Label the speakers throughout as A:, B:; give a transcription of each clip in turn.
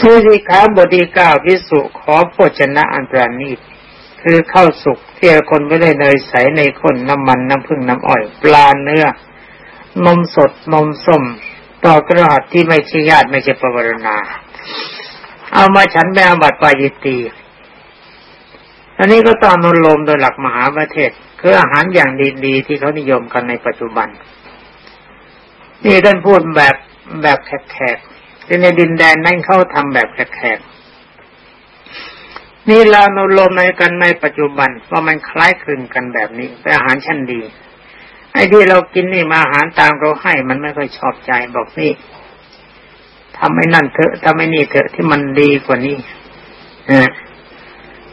A: คือสิขาบดีเก้าพิสุขอโภชนะอันตรานีคือเข้าสุกเที่ยคนไม่ได้เนยใสในคนน้ำมันน้ำพึ่งน้ำอ้อย ปลาเนื้อนมสดนมส้มต่อกระหัตที่ไม่ใช่ญาติไม่ใช่ปวารณา เอามาฉันแม่บัตรปายิตีอันนี้ก็ตองนุลมโดยหลักมหาประเทศ คืออาหารอย่างดีๆ ที่เขานิยมกันในปัจจุบัน นี่ท่านพูดแบบแบบแขกๆ ในดินแดนนั้นเขาทำแบบแขกๆนี่เรานุลมในกันในปัจจุบันว่ามันคล้ายคลึงกันแบบนี้เป็นอาหารชั้นดี ไอ้ที่เรากินนี่มาอาหารตามเราให้มันไม่ค่อยชอบใจบอกนี่ทำให้นั่นเถอะทำให้นี่เถอะที่มันดีกว่านี้นะ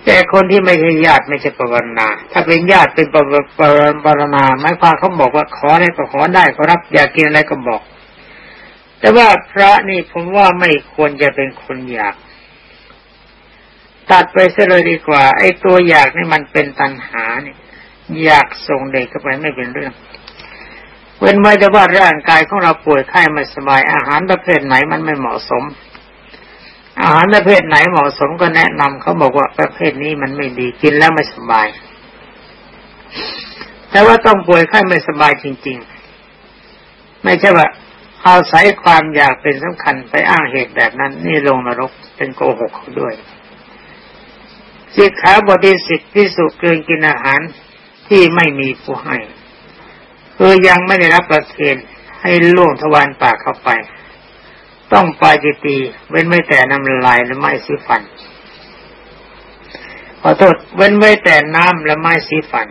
A: แต่คนที่ไม่ใช่ญาติไม่ใช่ปรนนาถ้าเป็นญาติเป็นปรปรปรนาหมายความเขาบอกว่าขออะไรก็ขอได้ก็รับ อยากกินอะไรก็บอก แต่ว่าพระนี่ผมว่าไม่ควรจะเป็นคนอยาก ตัดไปเสียเลยดีกว่า ไอ้ตัวอยากนี่มันเป็นตัณหาเนี่ยอยากส่งเด็กเข้าไปไม่เป็นเรื่อง เว้นไว้แต่ว่าร่างกายของเราป่วยไข้ไม่สบายอาหารประเภทไหนมันไม่เหมาะสม อาหารประเภทไหนเหมาะสมก็แนะนำเขาบอกว่าประเภทนี้มันไม่ดีกินแล้วไม่สบาย แต่ว่าต้องป่วยไข้ไม่สบายจริง ๆ ไม่ใช่ว่า อาศัยความอยากเป็นสำคัญไปอ้างเหตุแบบนั้น นี่ลงนรกเป็นโกหกเขาด้วยสิกขาบทที่สิบที่สุเกินกินอาหารที่ไม่มีผู้ให้คือยังไม่ได้รับประเคนให้ล่วงทวารปากเข้าไป ต้องปาจิตีเว้นไม่แต่น้ำลายและไม้สีฟัน ขอโทษเว้นไม่แต่น้ำและไม้สีฟัน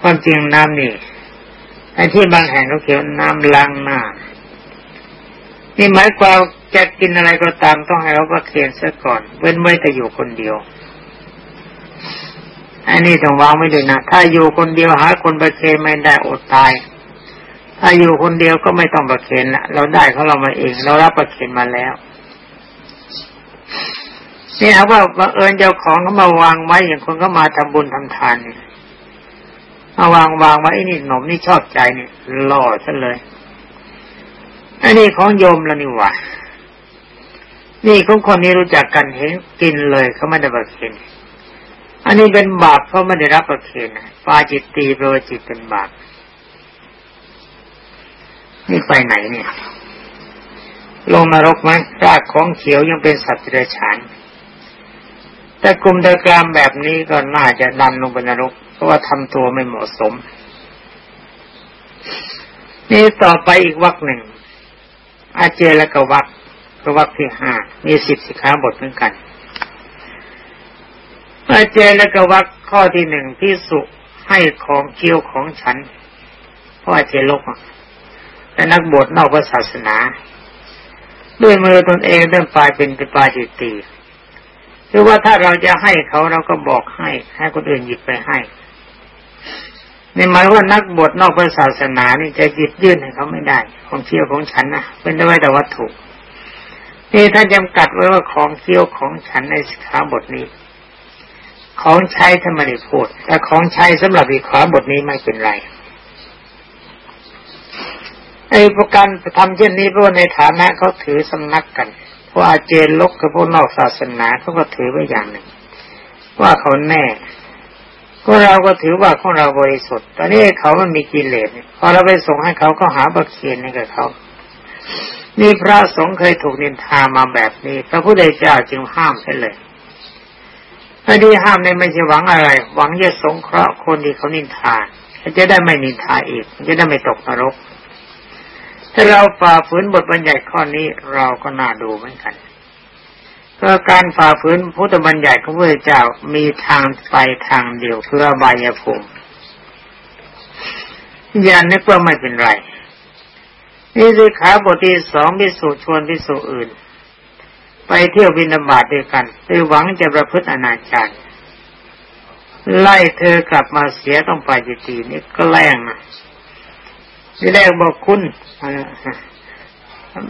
A: ความจริงน้ำนี่ ไอ้ที่บางแห่งเขาเขียนน้ำล้างหน้า นี่หมายความจะกินอะไรก็ตามต้องให้เราประเคนซะก่อน เว้นไว้แต่อยู่คนเดียว อันนี้ต้องวางไม่ด้วยนะ ถ้าอยู่คนเดียวหาคนประเคนไม่ได้อดตาย ถ้าอยู่คนเดียวก็ไม่ต้องประเคนละเราได้เขาเรามาเอง เรารับประเคนมาแล้วนี่ครับว่าบังเอิญเจ้าของเขามาวางไว้อย่างคนก็มาทำบุญทำทานเนี่ย มาวางวางไว้นี่หนมนี่ชอบใจเนี่ยหล่อซะเลยอันนี้ของโยมแล้วนี่ว่านี่ของคนนี้รู้จักกันเห็นกินเลยเขาไม่ได้ประเคนอันนี้เป็นบาปเพราะไม่ได้รับประเคนปาจิตตีโปรจิตเป็นบาปนี่ไปไหนเนี่ย ลงนรกไหมรากของเขียวยังเป็นสัตว์เดรัจฉาน แต่กลุ่มเดกรามแบบนี้ก็น่าจะดันลงไปนรก เพราะว่าทำตัวไม่เหมาะสม นี่ต่อไปอีกวักหนึ่ง อาเจและกวักกวักที่ห้ามีสิบสิขาบทเหมือนกัน อาเจและกวักข้อที่หนึ่งที่สุให้ของเกี่ยวของฉันเพราะอาเจลกและนักบวชนอกศาสนา ด้วยมือตนเองเริ่มปลายเป็นปปาจิตตี คือว่าถ้าเราจะให้เขาเราก็บอกให้ให้คนอื่นหยิบไปให้ในหมายว่านักบวชนอกศาสนานี่จะหยิบยื่นให้เขาไม่ได้ ของเคี้ยวของฉันนะเป็นได้ไว้แต่วัตถุนี่ถ้าจำกัดไว้ว่าของเคี้ยวของฉันในสิกขาบทนี้ ของใช้ถ้าไม่ได้พูดแต่ของใช้สำหรับวิขาบทนี้ไม่เป็นไรไอ้ประการทำเช่นนี้เพราะในฐานะเขาถือสำนักกัน เพราเจนลกกับพวกนอกศาสนาเขาก็ถือไว้อย่างหนึ่ง ว่าเขาแน่ก็เราก็ถือว่าของเราบริสุทธิ์ตอนนี้เขามันมีกิเลสพอเราไปส่งให้เขาก็หาบักเคียนให้กับเขานี่พระสงฆ์เคยถูกนินทามาแบบนี้ พระพุทธเจ้าจึงห้ามให้เลยไอ้ที่ห้ามในไม่ใช่หวังอะไร หวังจะสงเคราะห์คนที่เขานินทาจะได้ไม่นินทาอีกจะได้ไม่ตกนรก ถ้าเราฝ่าฝืนบทบัญญัติข้อนี้เราก็น่าดูเหมือนกันก็การฝ่าฝืนพุทธบัญญัติของพระเจ้ามีทางไปทางเดียวคืออบายภูมิยานนึกว่าไม่เป็นไรนี่คือขาบทที่สองพิสูจน์ชวนพิสูจน์อื่น ไปเที่ยวบินาบาตด้วยกันด้วยหวังจะประพฤติอนาจารไล่เธอกลับมาเสียต้องไปจิตีนี่ก็แรงนะ ที่แรกบอกคุณ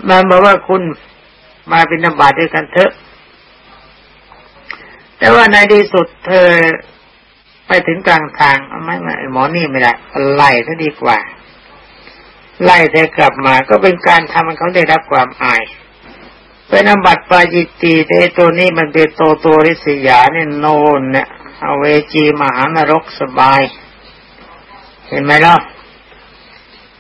A: มันบอกว่าคุณมาบินาบาตด้วยกันเถอะ แต่ว่าในที่สุดเธอไปถึงกลางทางไม่ไม่หมอนี่ไม่ได้ไล่ซะดีกว่า ไล่เธอกลับมาก็เป็นการทำให้เขาได้รับความอายเป็นอบัติปาจิตตีแต่ตัวนี้มันเป็นโตโตริสยาเนี่ยโนนเนี่ยเอาเวจีมหานรกสบาย เห็นไหมล่ะ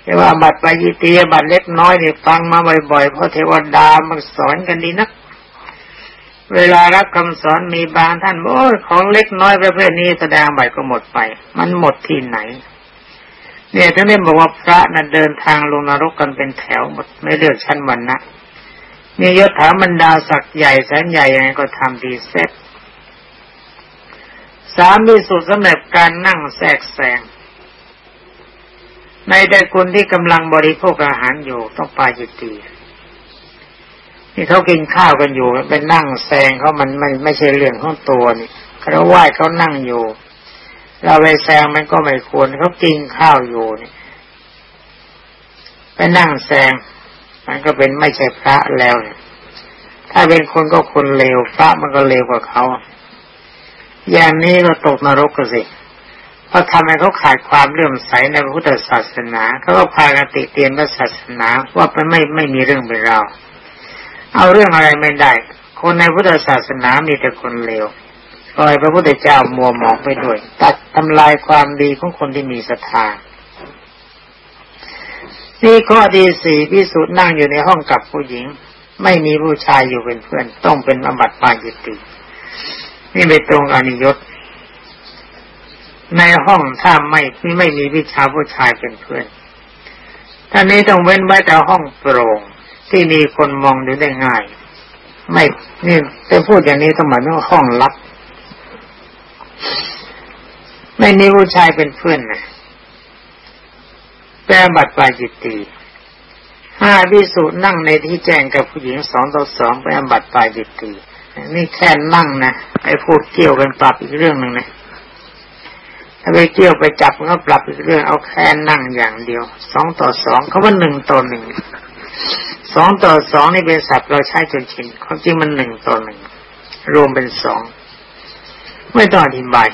A: เรียกว่าบัตรปยิตียบัตรเล็กน้อยเนี่ยฟังมาบ่อยๆเพราะเทวดามันสอนกันดีนัก เวลารับคำสอนมีบางท่านโอ้ของเล็กน้อยประเภทนี้แสดงใบก็หมดไป มันหมดที่ไหน เนี่ยท่านได้บอกว่าพระน่ะเดินทางลงนรกกันเป็นแถวหมดไม่เลือกชั้นวันนะมียศถาบรรดาศักดิ์ใหญ่แสนใหญ่ยังไงก็ทำดีเสร็จสามมีสุดสำหรับการนั่งแทรกแซง ในแต่คนที่กำลังบริโภคอาหารอยู่ต้องปาจิตตีนี่เขากินข้าวกันอยู่เป็นนั่งแซงเขามันไม่ไม่ใช่เรื่องของตัวนี่เขาไหว้เขานั่งอยู่ เราไปแซงมันก็ไม่ควรเขากินข้าวอยู่นี่ไปนั่งแซงมันก็เป็นไม่ใช่พระแล้วเนี่ยถ้าเป็นคนก็คนเลวพระมันก็เลวกว่าเขา อย่างนี้ก็ตกนรกกันสิ เพราะทำให้เขาขาดความเลื่อมใสในพระพุทธศาสนาเขาก็พากันติเตียนพระศาสนาว่าไปไม่ไม่มีเรื่องเป็นเราเอาเรื่องอะไรไม่ได้ คนในพุทธศาสนามีแต่คนเลวคอยพระพุทธเจ้ามัวหมองไปด้วย ตัดทำลายความดีของคนที่มีศรัทธานี่ข้อดีสี่พิสุทธ์นั่งอยู่ในห้องกับผู้หญิง ไม่มีผู้ชายอยู่เป็นเพื่อน ต้องเป็นอบัติปาจิตติ นี่ไปตรงอนิยต ในห้องถ้าไม่ไม่มีวิชาผู้ชายเป็นเพื่อนท่านนี้ต้องเว้นไว้แต่ห้องโปร่งที่มีคนมองดูได้ง่าย ไม่นี่จะพูดอย่างนี้ต้องหมายถึงห้องลับ ไม่มีผู้ชายเป็นเพื่อนนะแปลบัตรปาจิตตีห้าวิสุนั่งในที่แจ้งกับผู้หญิงสองต่อสองไปอบัตรปาจิตตีนี่แค่นั่งนะไอ้พูดเกี่ยวกันปรับอีกเรื่องหนึ่งนะ ถ้าไปเกี่ยวไปจับก็ปรับอีกเรื่องเอาแค่นั่งอย่างเดียวสองต่อสองเขาว่าหนึ่งต่อหนึ่งสองต่อสองนี่เป็นศัพท์เราใช้จนชินความจริงมันหนึ่งต่อหนึ่งรวมเป็นสองไม่ต้องอธิบาย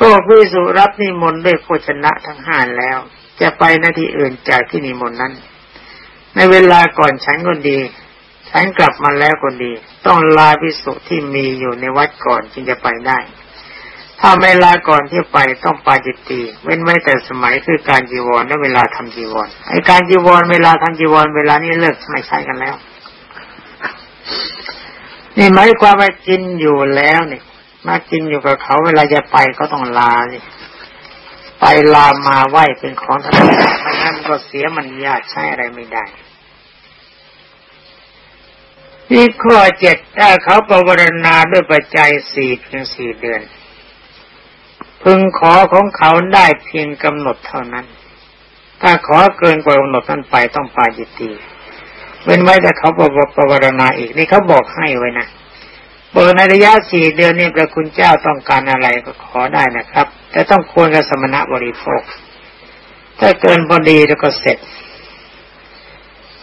A: ก็พิสุรับนิมนต์ด้วยโภชนะทั้งห้าแล้ว จะไปหน้าที่อื่นจากที่นิมนต์นั้น ในเวลาก่อนฉันก็ดี ฉันกลับมาแล้วก็ดี ต้องลาพิสุที่มีอยู่ในวัดก่อนจึงจะไปได้ ถ้าไม่ลาก่อนที่ไปต้องปาจิตตีเว้นไว้แต่สมัยคือการจีวรและเวลาทำจีวรไอการจีวรเวลาทำจีวรเวลานี้เลิกไม่ใช้กันแล้ว นี่หมายความว่ากินอยู่แล้วนี่มากินอยู่กับเขาเวลาจะไปก็ต้องลาสิไปลามาไหวเป็นของธรรมดาไม่งั้นก็เสียมันยากใช้อะไรไม่ได้นี่ข้อเจ็ดถ้าเขาปรารณาด้วยปัจจัยสี่เพียงสี่เดือน พึงขอของเขาได้เพียงกำหนดเท่านั้น ถ้าขอเกินกว่ากำหนดนั้นไปต้องปาจิตตีเว้นไว้แต่เขาปรารณาอีกนี่เขาบอกให้ไว้นะเปิดในระยะสี่เดือนนี้พระคุณเจ้าต้องการอะไรก็ขอได้นะครับ แต่ต้องควรกับสมณะบริโภค ถ้าเกินพอดีแล้วก็เสร็จ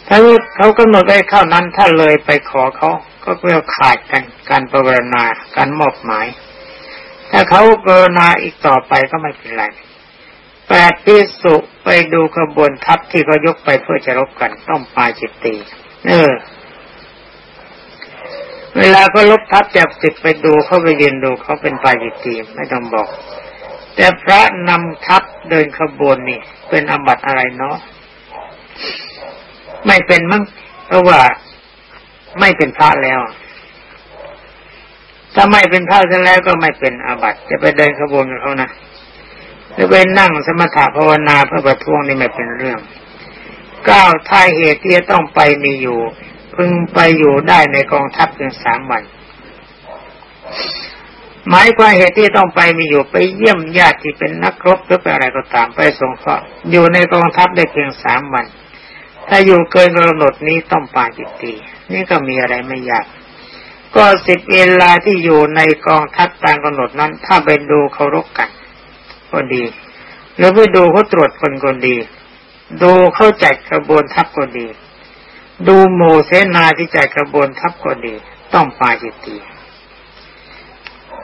A: ถ้าเขากำหนดไว้เข้านั้นถ้าเลยไปขอเขาก็เพื่อขาดกันการประวรณาการมอบหมาย ถ้าเขาปรารณาอีกต่อไปก็ไม่เป็นไรแปดพิสุไปดูขบวนทัพที่เขายกไปเพื่อจะรบกันต้องปาจิตตีเออ เวลาก็ลบทับจับติดไปดูเขาไปยืนดูเขาเป็นปาจิตีไม่ต้องบอก แต่พระนำทัพเดินขบวนนี่ เป็นอบัตอะไรเนาะไม่เป็นมั้งเพราะว่าไม่เป็นพระแล้ว ถ้าไม่เป็นพระซะแล้วก็ไม่เป็นอาบัติจะไปเดินขบวนกับเขานะจะไปนั่งสมถะภาวนาเพื่อประท้วงนี่ไม่เป็นเรื่องก้าวท้ายเหตุที่จะต้องไปมีอยู่ พึงไปอยู่ได้ในกองทัพเพียงสามวันหมายความเหตุที่ต้องไปมีอยู่ไปเยี่ยมญาติที่เป็นนักรบหรือเป็นอะไรก็ตามไปสงเคราะห์อยู่ในกองทัพได้เพียงสามวัน ถ้าอยู่เกินกำหนดนี้ต้องปาจิตตีนี่ก็มีอะไรไม่ยาก ก็สิบเวลาที่อยู่ในกองทัพตามกำหนดนั้น ถ้าไปดูเคารพกันก็ดี หรือไปดูเขาตรวจคนก็ดี ดูเขาจัดกระบวนทัพก็ดี ดูโมเสนาที่จัดกระบวนทัพก็ดี ต้องปาจิตตี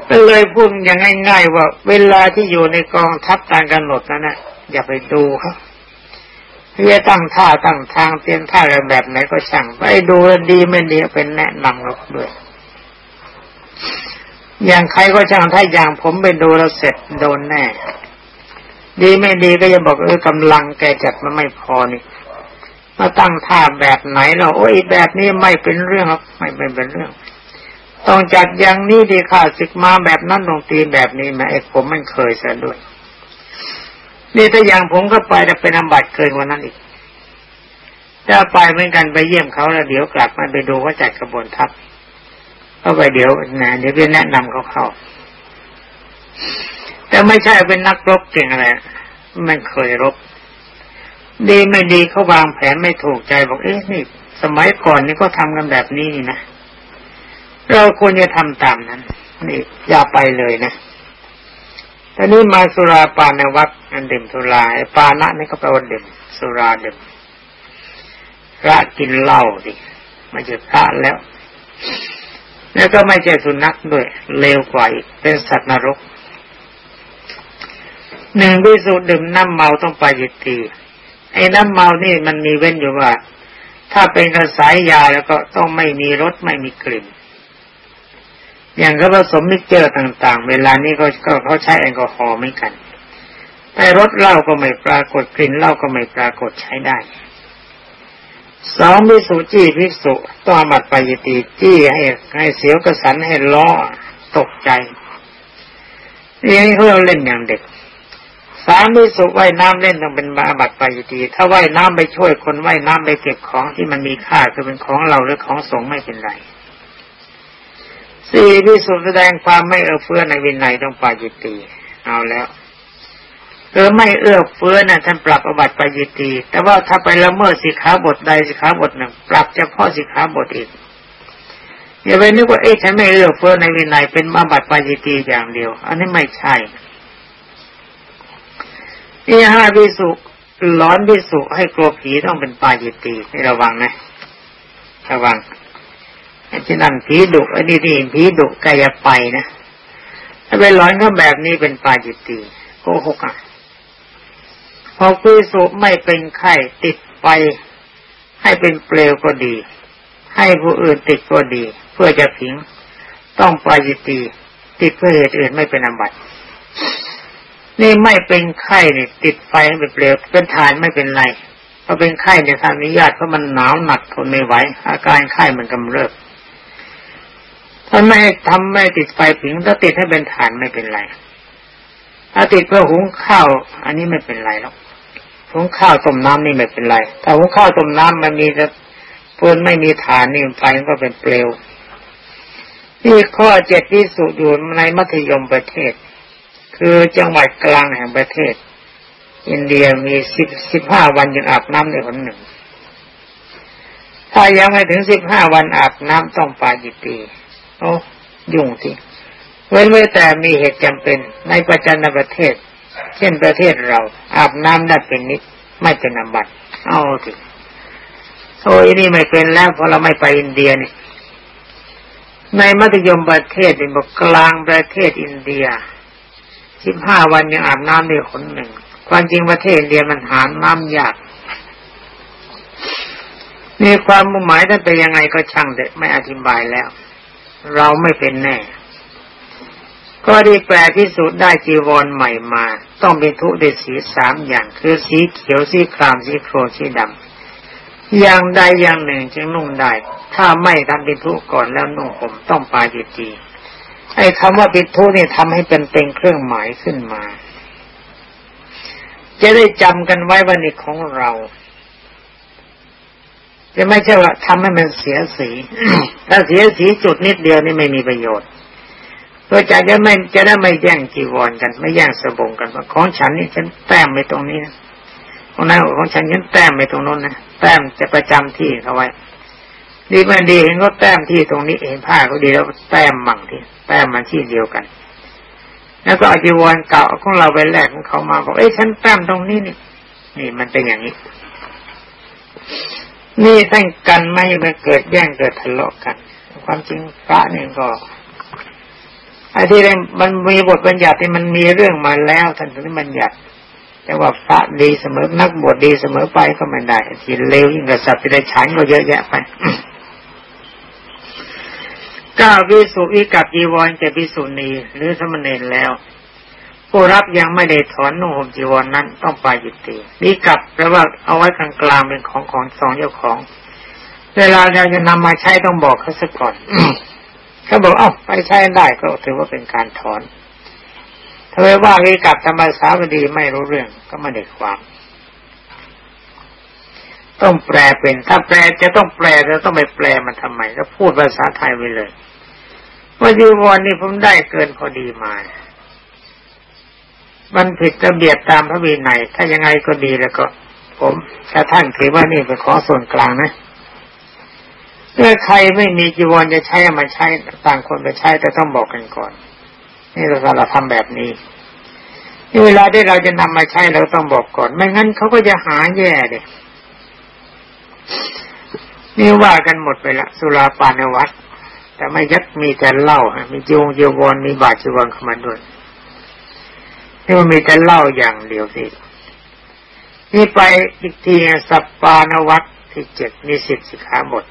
A: ก็เลยพูดอย่างง่าย ๆ ว่าเวลาที่อยู่ในกองทัพตามกำหนดนั้นนะอย่าไปดูเขาที่จะตั้งท่าตั้งทางเตรียมท่าอะไรแบบไหนก็ช่างไปดูดีไม่ดีเป็นแนะนำเราด้วย อย่างใครก็ช่างถ้าอย่างผมไปดูแล้วเสร็จโดนแน่ ดีไม่ดีก็จะบอกเออกำลังแกจัดมันไม่พอนี่มาตั้งท่าแบบไหนเราโอ้ยแบบนี้ไม่เป็นเรื่องครับ ไม่เป็นเรื่อง ต้องจัดอย่างนี้ดีค่ะศึกมาแบบนั้นลงตีแบบนี้แม่ไอ้ผมมันเคยซะด้วย นี่ถ้าอย่างผมก็ไปจะเป็นอบัตเกินกว่านั้นอีกถ้าไปเหมือนกันไปเยี่ยมเขาแล้วเดี๋ยวกลับมาไปดูว่าจัดกระบวนทัพ ก็ไปเดี๋ยวนะเดี๋ยวไปแนะนำเขาเข้า แต่ไม่ใช่เป็นนักรบเก่งอะไรมันเคยรบ ดีไม่ดีเขาวางแผนไม่ถูกใจบอกเอ๊ะนี่ สมัยก่อนนี่ก็ทำกันแบบนี้นี่นะเราควรจะทำตามนั้นนี่อย่าไปเลยนะตอนนี้มาสุราปานวัตอันดื่มสุราปานะนี่ก็แปลว่าดื่มสุราดื่มพระกินเหล้าดิไม่ใช่พระแล้ว แล้วก็ไม่ใช่สุนัขด้วยเลวกว่าอีกเป็นสัตว์นรกหนึ่งวิสุดื่มน้ำเมาต้องไปยิตีไอ้น้ำเมานี่มันมีเว้นอยู่ว่า ถ้าเป็นกระสายยาแล้วก็ต้องไม่มีรสไม่มีกลิ่น อย่างเขาผสม mixture ต่าง ๆ เวลานี้เขาเขาใช้แอลกอฮอล์ไม่กัน แต่รสเหล้าก็ไม่ปรากฏกลิ่นเหล้าก็ไม่ปรากฏใช้ได้ สองภิกษุจี้ภิกษุต้องอาบัติปาจิตตีย์จี้ให้ให้เสียวกระสันให้ล้อตกใจนี่เขาเล่นอย่างเด็ก สามพิสุว่ายน้ำเล่นต้องเป็นบาบัดปยตีถ้าว่ายน้ำไปช่วยคนว่ายน้ำไปเก็บของที่มันมีค่าคือเป็นของเราหรือของสงไม่เป็นไรสี่พิสุแสดงความไม่เอื้อเฟื้อในวินัยต้องปาจิตีเอาแล้ว เออไม่เอื้อเฟื้อนะ่ะท่านปรับอบัติปาจิตี แต่ว่าถ้าไปละเมิดสิขาบทใดสิขาบทหนึ่ง ปรับเฉพาะสิขาบทอีกอย่าไปนึกว่าเอ๊ะฉันไม่เอื้อเฟื้อในวินัยเป็นมาบัติปาจิตีอย่างเดียว อันนี้ไม่ใช่นี่ห้าพิสุหลอนพิสุให้กลัวผีต้องเป็นปาจิตีให้ระวังนะระวังที่นั่นผีดุไอ้นี่ที่ผีดุกายไปนะถ้าไปร้อนก็แบบนี้เป็นปาจิตตีโกหกอะ พอคุยสุไม่เป็นไข้ติดไปให้เป็นเปลวก็ดี ให้ผู้อื่นติดก็ดี เพื่อจะผิงต้องปาจิตีติดเพื่อเหตุอื่นไม่เป็นอันบัตนี่ไม่เป็นไข้เนี่ยติดไฟเป็นเปลวเป็นฐานไม่เป็นไรพอเป็นไข้เนี่ยทางนุญาตเพราะมันหนาวหนักทนไม่ไหวอาการไข้มันกำเริบถ้าไม่ทำไม่ติดไฟผิงถ้าติดให้เป็นฐานไม่เป็นไรถ้าติดเพื่อหุงข้าวอันนี้ไม่เป็นไรหรอก หุงข้าวต้มน้ำนี่ไม่เป็นไรถ้าหุงข้าวต้มน้ำมันมีแต่เพื่อนไม่มีฐานนี่ไฟก็เป็นเปลวที่ข้อเจ็ดที่สุดอยู่ในมัธยมประเทศ คือจังหวัดกลางแห่งประเทศ อินเดียมีสิบสิบห้าวันยังอาบน้ำในคนหนึ่ง ถ้ายังไม่ถึงสิบห้าวันอาบน้ำต้องปาจิตี โอ้ยุ่งทีเว้นไว้แต่มีเหตุจำเป็นในประจันประเทศ เช่นประเทศเรา อาบน้ำได้เป็นนิด ไม่เป็นอาบัตเอาทีโอ้ยนี่ไม่เป็นแล้วเพราะเราไม่ไปอินเดียนี่ในมัธยมประเทศเป็นบอกกลางประเทศอินเดียสิบห้าวันยังอาบน้ำได้คนหนึ่ง ความจริงประเทศอินเดียมันหาน้ำยากนี่ความมุ่งหมายท่านเป็นยังไงก็ช่างเด็ไม่อธิบายแล้ว เราไม่เป็นแน่ ก็ไดีแปลพิสูจน์ได้จีวรใหม่มา ต้องเป็นทุเดสีสามอย่างคือสีเขียวสีครามสีโครสีดำอย่างใดอย่างหนึ่งจึงนุ่งได้ ถ้าไม่ทำเป็นทุก่อนแล้วนุ่งผมต้องปาจิตีไอ้คำว่าปิดทุนี่ทำให้เป็นเป็นเครื่องหมายขึ้นมา จะได้จำกันไว้ว่านี่ของเราจะไม่ใช่ว่าทำให้มันเสียสี ถ้าเสียสีจุดนิดเดียวนี่ไม่มีประโยชน์ ก็จะจะไม่จะได้ไม่แย่งจีวรกัน ไม่แย่งสบงกันว่าของฉันนี่ฉันแต้มไปตรงนี้นะของนั้นของฉันฉันแต้มไปตรงนู้นนะแต้มจะประจำที่เขาไว้ดีไม่ดีเห็นเขาแต้มที่ตรงนี้เห็นผ้าเขาดีแล้วแต้มมั่งที่แต้มมันที่เดียวกัน แล้วก็อจีวรเก่าของเราไปแลกของเขามาบอกเอ้ยฉันแต้มตรงนี้นี่นี่มันเป็นอย่างนี้นี่ตั้งกันไม่มาเกิดแย่งเกิดทะเลาะกัน ความจริงพระเนี่ยก็ ไอ้ที่มันมีบทบัญญัติที่มันมีเรื่องมาแล้วท่านถึงบัญญัติแต่ว่าพระดีเสมอนักบวชดีเสมอไปก็ไม่ได้ที่เลวยิ่งกว่าสัตว์ที่ได้ฉันก็เยอะแยะไปก้าวิสุวิกับจีวรแก่วิสุณีหรือสมณเณรแล้ว ผู้รับยังไม่ได้ถอนนุ่งห่มจีวรนนั้นต้องไปยุตินี่กับแปลว่าเอาไว้กลางกลางเป็นของของสองเจ้าของ เวลาเราจะนำมาใช้ต้องบอกเขาสักก่อน เขาบอกเอ้าไปใช้ได้ก็ถือว่าเป็นการถอนถ้าไว่าวิกับธรรมสาวดีไม่รู้เรื่องก็ไม่ได้ความ ต้องแปลเป็น ถ้าแปลจะต้องแปลจะต้องไปแปลมันทำไมก็พูดภาษาไทยไปเลยว่าจีวรนี่ผมได้เกินพอดีมา มันผิดระเบียบตามพระวินัยถ้ายังไงก็ดีแล้วก็ ผมถ้าท่านถือว่านี่เป็นขอส่วนกลางนะ เมื่อใครไม่มีจีวรจะใช้มาใช้ต่างคนไปใช้แต่ต้องบอกกันก่อน นี่เราเราทำแบบนี้นี่เวลาที่เราจะนำมาใช้เราต้องบอกก่อน ไม่งั้นเขาก็จะหาแย่เลยนี่ว่ากันหมดไปละสุราปานวัตแต่ไม่ยักมีแต่เล่ามีจีวงจีวรมีบาจีวรเข้ามาด้วยนี่มันมีแต่เล่าอย่างเดียวสินี่ไปอีกทีสัปปานวัตที่เจ็ดมีสิบสิขาหมด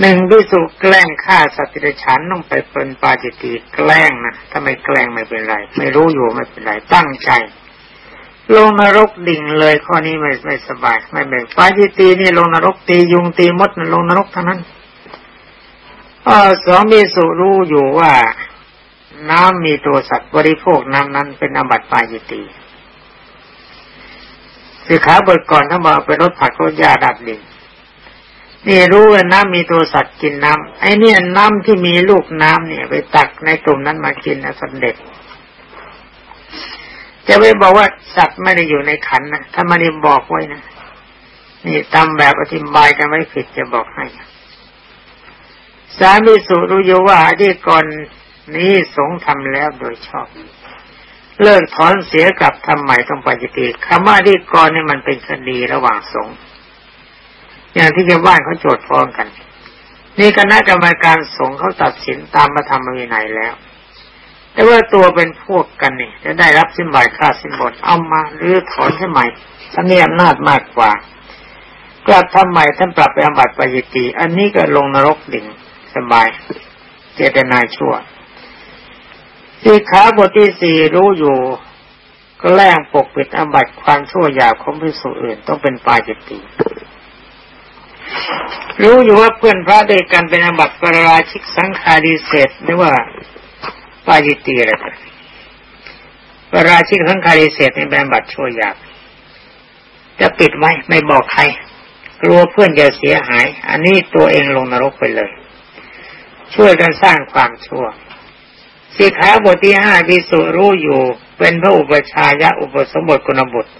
A: หนึ่งด้วยสุแกล้งฆ่าสัตว์ดิฉันต้องไปเป็นปาจิตีแกล้งนะถ้าไม่แกล้งไม่เป็นไร ไม่รู้อยู่ไม่เป็นไรตั้งใจ ลงนรกดิ่งเลยข้อนี้ไม่ไม่สบาย ไม่เป็นปาจิตีนี่ลงนรกตียุงตีมดนะลงนรกทั้งนั้นอสองมีสุรู้อยู่ว่า น้ำมีตัวสัตว์บริโภคน้ำนั้นเป็นอบัติปาจิตีสิขาบทก่อนถ้ามาไปรถผักรถยาดับดิ่ง นี่รู้ว่าน้ำมีตัวสัตว์กินน้ำไอ้นี่น้ำที่มีลูกน้ำเนี่ย ไปตักในกลุ่มนั้นมากินนะสันเด็จ จะไปบอกว่าสัตว์ไม่ได้อยู่ในขันนะถ้ามันได้บอกไว้นะนี่ตามแบบอธิบายกันไม่ผิดจะบอกให้ สามีสุรู้อยู่ว่าที่ก่อนนี้สงทำแล้วโดยชอบ เลิกถอนเสียกับทำใหม่ต้องปฏิติคำว่าที่ก่อนนี่มันเป็นคดีระหว่างสงฆ์ อย่างที่ชาวบ้านเขาโจทย์ฟ้องกัน นี่คณะกรรมการสงฆ์เขาตัดสินตามมาทำวินัยแล้ว แต่ว่าตัวเป็นพวกกันนี่จะได้รับสินบายค่าสินบนเอามาหรือถอนใช่ไหมท่านมีอำนาจมากกว่ากลับทำใหม่ท่านปรับไปอบัติปยิตีอันนี้ก็ลงนรกดิ่งสบาย เจตนาชั่วที่ขาบทที่สี่รู้อยู่ก็แล้งปกปิดอบัติความชั่วยาบของพิสุอื่นต้องเป็นปาจิตติ รู้อยู่ว่าเพื่อนพระเดยกันเป็นอบัติปราชิกสังขารีเศษหรือว่าปาจิตีอะไรกันปราชิกสังขารีเศษในเป็นอบัติชั่วยากจะปิดไว้ไม่บอกใครกลัวเพื่อนจะเสียหาย อันนี้ตัวเองลงนรกไปเลย ช่วยกันสร้างความชั่วสิขาบทที่ห้าพิสุรู้อยู่ เป็นพระอุปชายะอุปสมบทกุณบุตร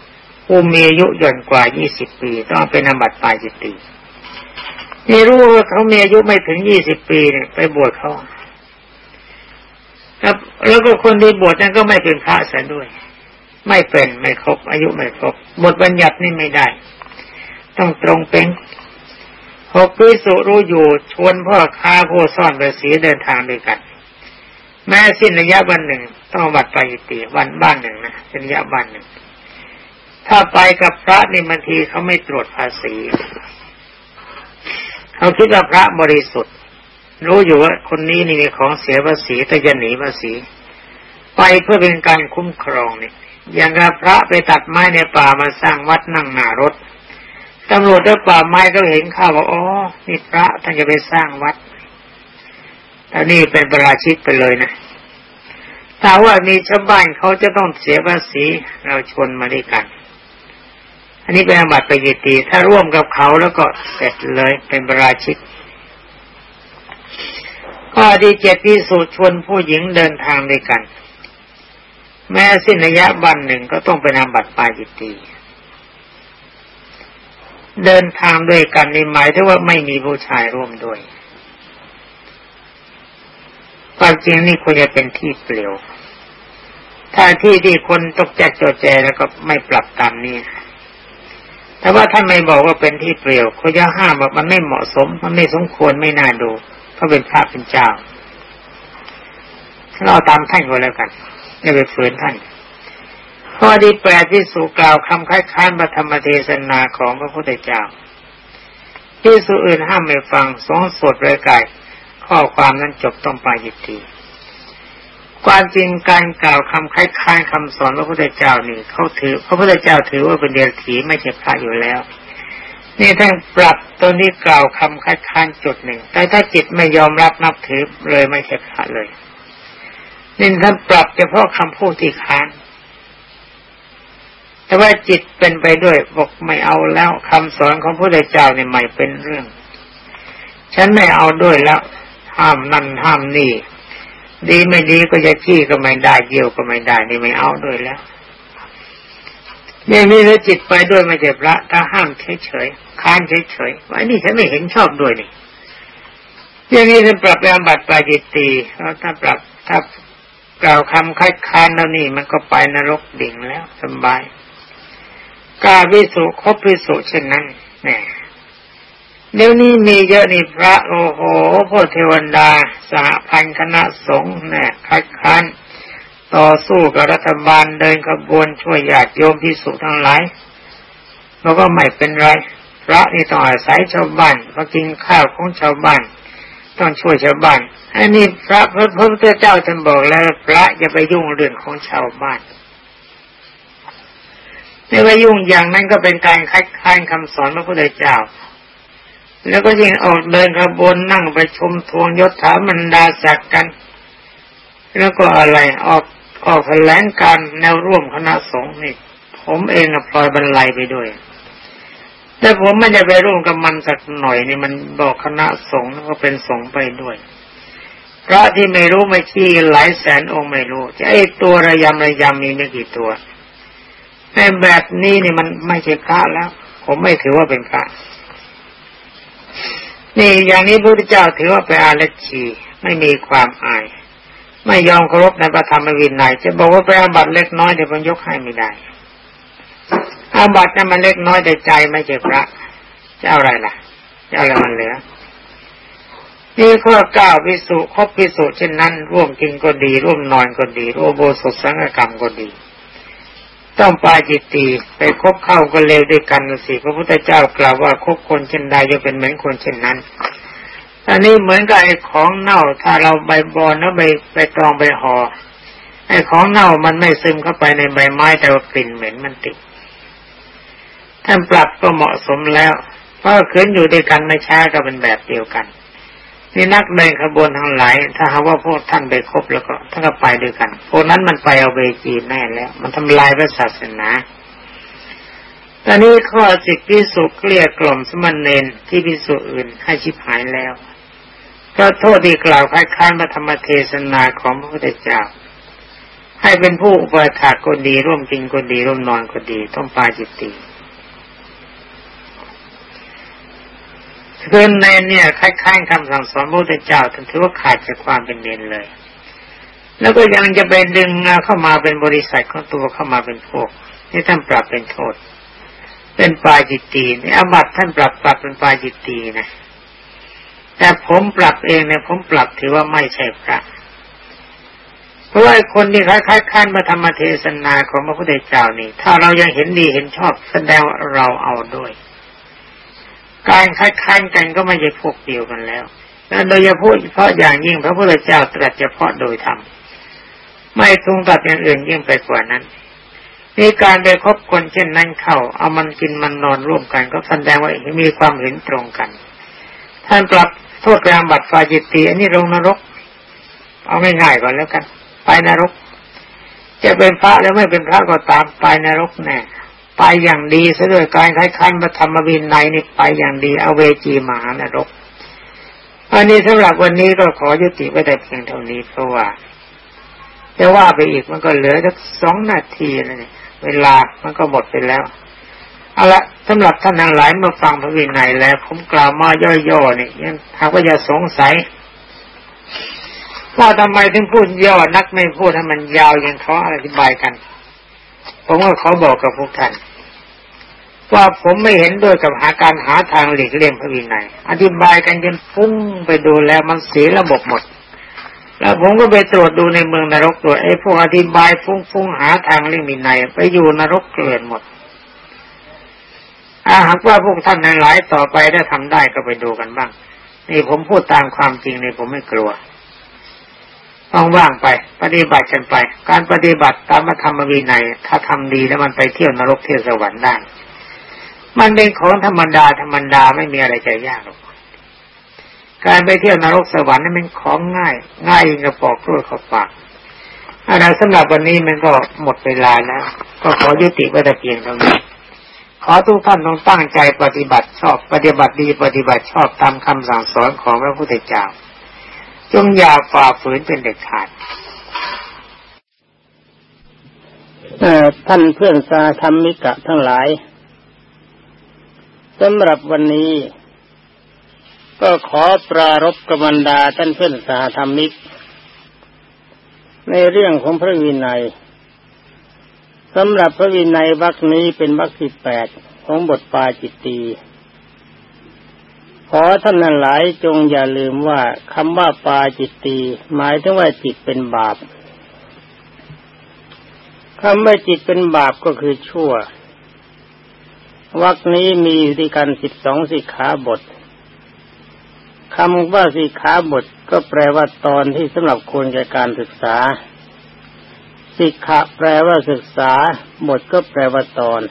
A: ผู้มีอายุย่อนกว่ายี่สิบปี ต้องเป็นอบัติปาจิตติ นี่รู้ว่าเขามีอายุไม่ถึงยี่สิบปีเนี่ยไปบวชเขาครับ แล้วก็คนที่บวชนั้นก็ไม่เป็นพระซะด้วย ไม่เป็นไม่ครบ อายุไม่ครบบทบัญญัตินี่ไม่ได้ ต้องตรงเป็นหกพิสุรู้อยู่ชวนพ่อค้าผู้ซ่อนไปสีเดินทางด้วยกัน แม้สิ้นระยะวันหนึ่ง ต้องบัตรไปติวันบ้านหนึ่งนะเป็นระยะวันหนึ่ง ถ้าไปกับพระนี่บางทีเขาไม่ตรวจภาษี เขาคิดว่าพระบริสุทธิ์ รู้อยู่ว่าคนนี้นี่มีของเสียภาษีแต่จะหนีภาษี ไปเพื่อเป็นการคุ้มครองนี่อย่างกับพระไปตัดไม้ในป่ามาสร้างวัดนั่งหน้ารถตำรวจด้วยป่าไม้ก็เห็นข่าวว่าอ๋อนี่พระท่านจะไปสร้างวัดแต่นี่เป็นประราชิกไปเลยนะถ้าว่ามีชาวบ้านเขาจะต้องเสียภาษีเราชวนมาด้วยกัน อันนี้เป็นอบัติปยิตีถ้าร่วมกับเขาแล้วก็เสร็จเลยเป็นบราชิกข้อที่เจ็ดที่สุดชวนผู้หญิงเดินทางด้วยกัน แม้สิ้นระยะบันหนึ่งก็ต้องเป็นอาบัติปาจิตตีเดินทางด้วยกันในหมายถึงว่าไม่มีผู้ชายร่วมด้วยความจริงนี่ควรจะเป็นที่เปลี่ยว ถ้าที่ที่คนตกใจจแจแล้วก็ไม่ปรับตามนี้ แต่ว่าท่านไม่บอกว่าเป็นที่เปลี่ยวเขาจะห้ามว่ามันไม่เหมาะสม มันไม่สมควรไม่น่าดูเขาะเป็นพระเป็นเจ้าเราตามท่านก็แล้วกันอย่าไปฝืนท่านข้อที่แปดที่สุกล่าวคำค้ค้านพระธรรมเทศนาของพระพุทธเจ้าที่สุอื่นห้ามไม่ฟังสองสดเลยกายข้อความนั้นจบต้องไปยิที ความจริงการกล่าวคำค้ค้านคำสอนพระพุทธเจ้านี่เขาถือพระพุทธเจ้าถือว่าเป็นเดรัจฉีไม่ใช่พระอยู่แล้ว นี่ท่านปรับตัวนี้กล่าวคำค้ค้านจุดหนึ่ง แต่ถ้าจิตไม่ยอมรับนับถือเลยไม่ใช่พระเลยนี่ท่านปรับเฉพาะคำพูดที่ค้านแต่ว่าจิตเป็นไปด้วยบอกไม่เอาแล้วคำสอนของพระพุทธเจ้าเนี่ยไม่เป็นเรื่อง ฉันไม่เอาด้วยแล้วห้ามนั่นห้ามนี่ ดีไม่ดีก็จะขี้ก็ไม่ได้เยี่ยวก็ไม่ได้นี่ไม่เอาด้วยแล้วอย่างนี้แล้วจิตไปด้วยไม่ใช่พระถ้าห้ามเฉยๆค้านเฉยๆว่านี่ฉันไม่เห็นชอบด้วยนี่อย่างนี้ท่านปรับยามบัตรปลาจิตตีถ้าปรับถ้ากล่าวคำคัดค้านแล้วนี่มันก็ไปนรกดิ่งแล้วสบายกาวิสุคบวิสุเช่นนั้นแน่ เดี๋ยวนี้มีเยอะนี่พระโอ้โหพระเทวดาสหพันคณะสงฆ์แน่คัดค้านต่อสู้กับรัฐบาลเดินขบวนช่วยญาติโยมพิสุทั้งหลายเราก็ไม่เป็นไร พระนี่ต้องอาศัยชาวบ้านมากินข้าวของชาวบ้าน ต้องช่วยชาวบ้านอันนี้พระพระพุทธเจ้าท่านบอกแล้วพระอย่าไปยุ่งเรื่องของชาวบ้านไม่ว่ายุ่งอย่างนั้นก็เป็นการคัดค้านคำสอนพระพุทธเจ้า แล้วก็ยิ่งออกเดินขบวนนั่งไปชมทวงยศถามันดาศักกัน แล้วก็อะไรออกออกแถลงการแนวร่วมคณะสงฆ์นี่ผมเองพลอยบรรลัยไปด้วย แต่ผมไม่ได้ไปร่วมกับมันสักหน่อยนี่มันบอกคณะสงฆ์ก็เป็นสงฆ์ไปด้วยพระที่ไม่รู้ไม่ชี้หลายแสนองค์ไม่รู้จะไอตัวระยำระยำมีไม่กี่ตัวแต่แบบนี้นี่มันไม่ใช่พระแล้ว ผมไม่ถือว่าเป็นพระ นี่อย่างนี้พระพุทธเจ้าถือว่าเป็นอาลัชีไม่มีความอาย ไม่ยอมเคารพในพระธรรมวินัยจะบอกว่าเป็นอาบัตเล็กน้อยเดี๋ยวมันยกให้ไม่ได้อาบัตนั้นมันเล็กน้อยแต่ใจไม่ใช่พระ จะเอาอะไรล่ะ จะเอาอะไรมันเหลือนี่ข้อเก้าพิสุครบพิสุเช่นนั้น ร่วมกินก็ดี ร่วมนอนก็ดีร่วมโบสถสังฆกรรมก็ดี ต้องปาจิตตีไปคบเข้าก็เร็วด้วยกันสิพระพุทธเจ้ากล่าวว่าคบคนเช่นใดจะเป็นเหมือนคนเช่นนั้นอันนี้เหมือนกับไอ้ของเน่าถ้าเราใบบอลแล้วไปไปตองไปหอ่อไอ้ของเน่ามันไม่ซึมเข้าไปในใบไม้แต่ว่ากลิ่นเหม็นมันติดท่านปรับก็เหมาะสมแล้วเพราะขืนอยู่ด้วยกันไม่ช้าก็เป็นแบบเดียวกัน นี่นักเดินขบวนทั้งหลายถ้าหาว่าพวกท่านไปครบแล้วก็ท่านก็ไปด้วยกันพวกนั้นมันไปเอาเวจีแน่แล้ว มันทำลายพระศาสนาตอนนี้ข้อสิทธิพิสุเกลี้ยกล่อมสมณเณรที่พิสุอื่นให้ชิบหายแล้ว ก็โทษที่กล่าวค้ค้านพระธรรมเทศนาของพระพุทธเจ้า ให้เป็นผู้อุปถากก็ดีร่วมกินก็ดีร่วมนอนก็ดีต้องปาจิตติ คือในเนี่ยคล้ายๆคำสั่งสอนพระพุทธเจ้าถือว่าขาดจากความเป็นเนนเลย แล้วก็ยังจะเป็นดึงเข้ามาเป็นบริษัทของตัวเข้ามาเป็นพวกนี่ท่านปรับเป็นโทษ เป็นปลายจิตตีนี่อบัตท่านปรับปรับเป็นปลายจิตตีนะแต่ผมปรับเองเนี่ยผมปรับถือว่าไม่ใช่พระเพราะว่าคนที่คล้ายๆขั้นมาธรรมเทศนาของพระพุทธเจ้านี่ ถ้าเรายังเห็นดีเห็นชอบแสดงเราเอาด้วย การคัดค้านกันก็ไม่ใช่พวกเดียวกันแล้วและโดยเฉพาะเพาะอย่างยิ่งพระพุทธเจ้าตรัสเฉพาะโดยธรรมไม่ทรงตัดอย่างอื่นยิ่งไปกว่านั้นนี่การไปคบคนเช่นนั้นเข้า เอามันกินมันนอนร่วมกัน ก็แสดงว่ามีความเห็นตรงกัน ท่านปรับโทษกลางบัตรฟาจิตตีอันนี้ลงนรก เอาง่ายๆก่อนแล้วกัน ไปนรก จะเป็นพระแล้วไม่เป็นพระก็ตามไปนรกแน่ ไปอย่างดีซะด้วยการคล้ายคันพระธรรมวินัยนี่ไปอย่างดีเอาเวจีมหานรก อันนี้สำหรับวันนี้ก็ขอยุติไว้แต่เพียงเท่านี้เพราะว่าจะว่าไปอีกมันก็เหลือสักสองนาทีนะนี่เวลามันก็หมดไปแล้วเอาละสำหรับท่านทั้งหลายเมื่อฟังพระวินัยแล้วผมกล่าวมาย่อๆนี่ยังหากว่าอย่าสงสัยว่าทำไมถึงพูดย่อนักไม่พูดให้มันยาวยังเขาอธิบายกัน ผมก็เขาบอกกับพวกท่าน ว่าผมไม่เห็นด้วยกับหาการหาทางหลีกเลี่ยงพระวินัย อธิบายกันจนฟุ้งไปดูแล้วมันเสียระบบหมด แล้วผมก็ไปตรวจดูในเมืองนรกตัวไอ้พวกอธิบายฟุ้งๆหาทางเรื่องมีในไปอยู่นรกเกลื่อนหมดอาหากว่าพวกท่านในหลายต่อไปได้ทำได้ก็ไปดูกันบ้าง นี่ผมพูดตามความจริงนี่ผมไม่กลัวต้องว่างไป ปฏิบัติกันไป การปฏิบัติตามธรรมวินัย ถ้าทำดีแล้วมันไปเที่ยวนรกเที่ยวสวรรค์ได้ มันเป็นของธรรมดาธรรมดาไม่มีอะไรใจยากหรอกการไปเที่ยวนรกสวรรค์นั้นเป็นของง่าย ง่ายกระปอกกล้วยขอบปากอะไรสำหรับวันนี้มันก็หมดเวลาแล้ว ก็ขอยุติไว้แต่เพียงเท่านี้ ขอทุกท่านต้องตั้งใจปฏิบัติชอบปฏิบัติดีปฏิบัติชอบตามคำสั่งสอนของพระพุทธเจ้า จงอย่าฝ่าฝืนเป็นเด็ดขาด
B: ท่านเพื่อนสาธรรมิกะทั้งหลาย สำหรับวันนี้ ก็ขอปรารบกบันดาท่านเพื่อนสาธรรมิก ในเรื่องของพระวินัยสำหรับพระวินัยวรรคนี้เป็นวรรคที่แปดของบทปาจิตตีขอท่านนั้นหลายจงอย่าลืมว่าคำว่าปาจิตตีหมายถึงว่าจิตเป็นบาปคำว่าจิตเป็นบาปก็คือชั่ว วรรคนี้มีที่กันสิบสองสิกขาบทคำว่าสิกขาบทก็แปลว่าตอนที่สำหรับควรแก่การศึกษา สิกขะแปลว่าศึกษา บทก็แปลว่าตอน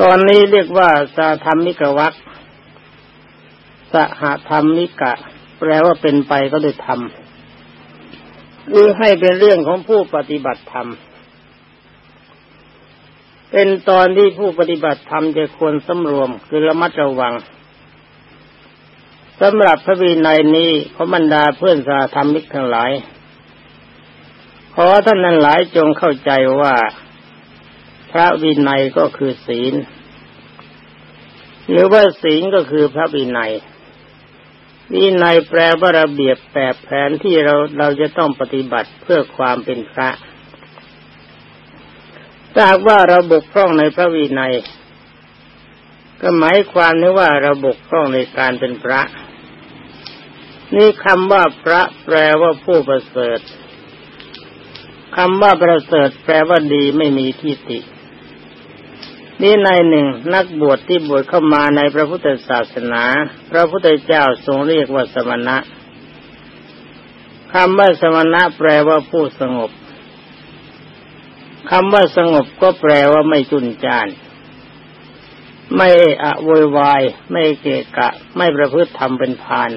B: ตอนนี้เรียกว่าสาธรรมิกวัคสหธรรมิกะ แปลว่าเป็นไปก็ได้ทำหรือให้เป็นเรื่องของผู้ปฏิบัติธรรม เป็นตอนที่ผู้ปฏิบัติธรรมจะควรสำรวมคือระมัดระวังสำหรับพระวินัยนี้ขอบรรดาเพื่อนสาธรรมิกทั้งหลาย ขอท่านนั้นหลายจงเข้าใจว่า พระวินัยก็คือศีล หรือว่าศีลก็คือพระวินัย วินัยแปลว่าระเบียบแปบแผนที่เราเราจะต้องปฏิบัติเพื่อความเป็นพระ ถ้าว่าเราบกพร่องในพระวินัย ก็หมายความนี้ว่าเราบกพร่องในการเป็นพระ นี่คำว่าพระแปลว่าผู้ประเสริฐคำว่าประเสริฐแปลว่าดีไม่มีที่ติ นี่ในหนึ่งนักบวชที่บวชเข้ามาในพระพุทธศาสนา พระพุทธเจ้าทรงเรียกว่าสมณะคำว่าสมณะแปลว่าผู้สงบ คำว่าสงบก็แปลว่าไม่จุนจาน ไม่อะโวยวาย ไม่เกะกะ ไม่ประพฤติธรรมเป็นพาน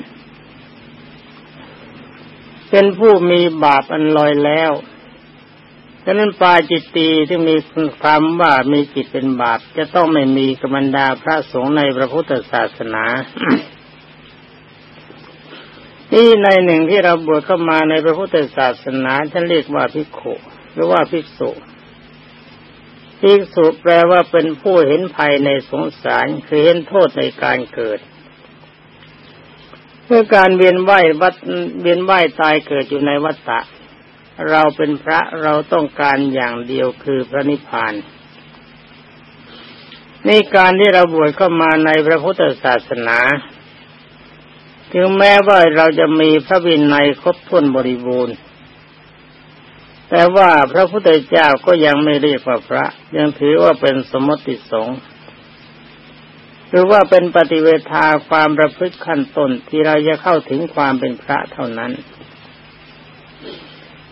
B: เป็นผู้มีบาปอันลอยแล้วฉะนั้นปาจิตตีที่มีความว่ามีจิตเป็นบาป จะต้องไม่มีกรรมดาพระสงฆ์ในพระพุทธศาสนา นี่ในหนึ่งที่เราบวชเข้ามาในพระพุทธศาสนาท่านเรียกว่าภิกขุ หรือว่าภิกษุ ภิกษุแปลว่าเป็นผู้เห็นภัยในสงสารคือเห็นโทษในการเกิดเพื่อการเวียนว่ายวัดเวียนว่ายตายเกิดอยู่ในวัฏฏะเราเป็นพระเราต้องการอย่างเดียวคือพระนิพพานในการที่เราบวชเข้ามาในพระพุทธศาสนา ถึงแม้ว่าเราจะมีพระวินัยครบถ้วนบริบูรณ์ แต่ว่าพระพุทธเจ้าก็ยังไม่เรียกว่าพระ ยังถือว่าเป็นสมมติสงฆ์หรือว่าเป็นปฏิเวทาความประพฤติขั้นต้นที่เราจะเข้าถึงความเป็นพระเท่านั้น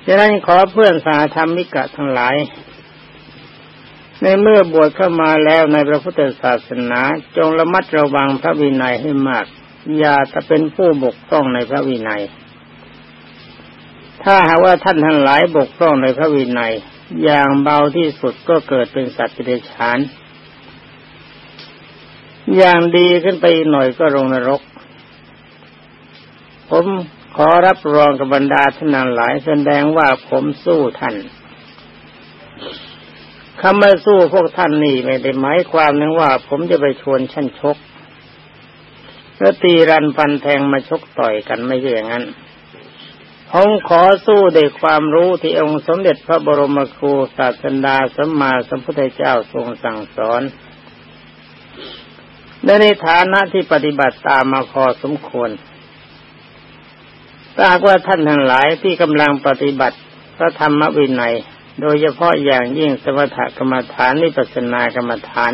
B: ฉะนั้นขอเพื่อนสาธรรมิกะทั้งหลาย ในเมื่อบวชเข้ามาแล้วในพระพุทธศาสนาจงระมัดระวังพระวินัยให้มาก อย่าจะเป็นผู้บกพร่องในพระวินัย ถ้าหากว่าท่านทั้งหลายบกพร่องในพระวินัย อย่างเบาที่สุดก็เกิดเป็นสัตว์เดรัจฉาน อย่างดีขึ้นไปหน่อยก็ลงนรก ผมขอรับรองกับบรรดาท่านหลายแสดงว่าผมสู้ท่านคำว่าสู้พวกท่านนี่ไม่ได้หมายความนึงว่า ผมจะไปชวนชั่นชกแล้วตีรันฟันแทงมาชกต่อยกันไม่ใช่อย่างนั้น ผมขอสู้ด้วยความรู้ที่องค์สมเด็จพระบรมครูศาสดาสัมมาสัมพุทธเจ้าทรงสั่งสอนและในฐานะที่ปฏิบัติตามมาพอสมควรถ้าว่าท่านทั้งหลายที่กำลังปฏิบัติพระธรรมวินัย โดยเฉพาะอย่างยิ่งสมถกรรมฐานนิปัสนากรรมฐาน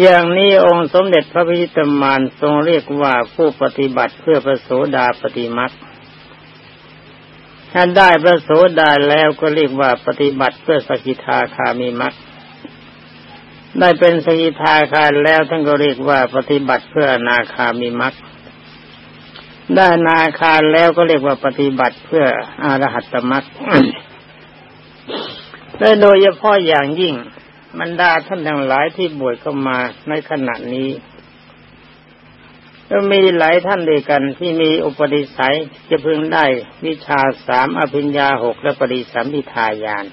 B: อย่างนี้องค์สมเด็จพระพิจิตรมานทรงเรียกว่าผู้ปฏิบัติเพื่อประโสดาปฏิมัก ถ้าได้พระโสดาแล้วก็เรียกว่าปฏิบัติเพื่อสกิทาคามีมักได้เป็นสกิทาคารแล้วท่านก็เรียกว่าปฏิบัติเพื่อนาคามีมักได้นาคารแล้วก็เรียกว่าปฏิบัติเพื่ออารหัตมักและโดยเฉพาะอย่างยิ่งบรรดาท่านทั้งหลายที่บวชเข้ามาในขณะนี้ มีหลายท่านด้วยกันที่มีอุปนิสัยจะพึงได้วิชาสามอภิญญาหกและปริสัมพิทายาน